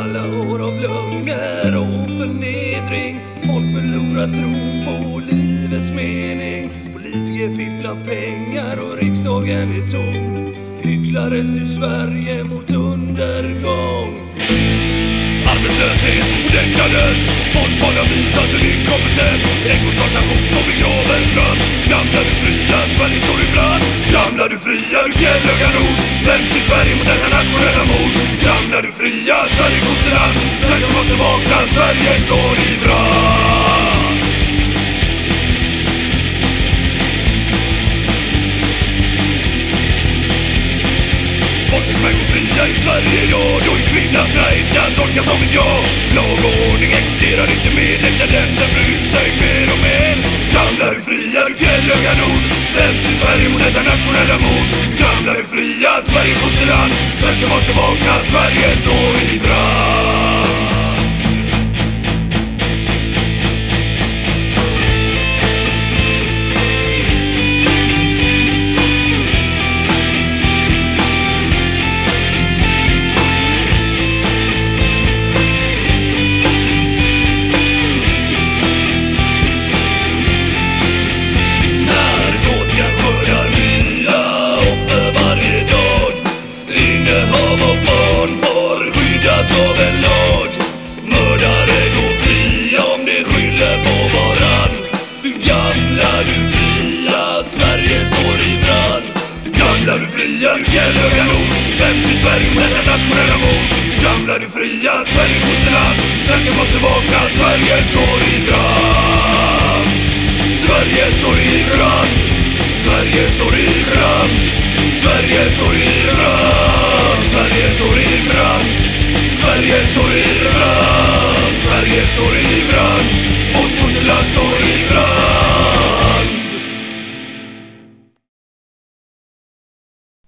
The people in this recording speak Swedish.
Alla år av lögner och förnedring. Folk förlorar tron på livets mening. Politiker fifflar pengar och riksdagen är tom. Hycklare styr Sverige mot undergång. Arbetslöshet och dekadens Folk bara visar sin inkompetens Ekostation står vid gravens rand Gamla du fria, Sverige står i brand Gamla du fria, du fjällhöga nord Vänds till Sverige mot detta nationella mord Gamla du fria, Sverige fosterland Svenskar måste vakna, Sverige står i brand. Folkets män går fria i Sverige idag. Då en kvinnas nej ska tolkas som ett ja. Lag och ordning existerar inte med Dekadensen brer Fria fjällhöga nord Vänds i Sverige mot detta nationella mord Gamla är fria, Sverige fosterland Svenskar måste vakna, Sverige står i brand. Fria, fjällhöga nord Vems i Sverige detta nationella mord? Gamla du fria, Sverige fosterland. Svenskar måste vakna, Sverige står i brand. Sverige står i brand. Sverige står i brand. Sverige står i brand.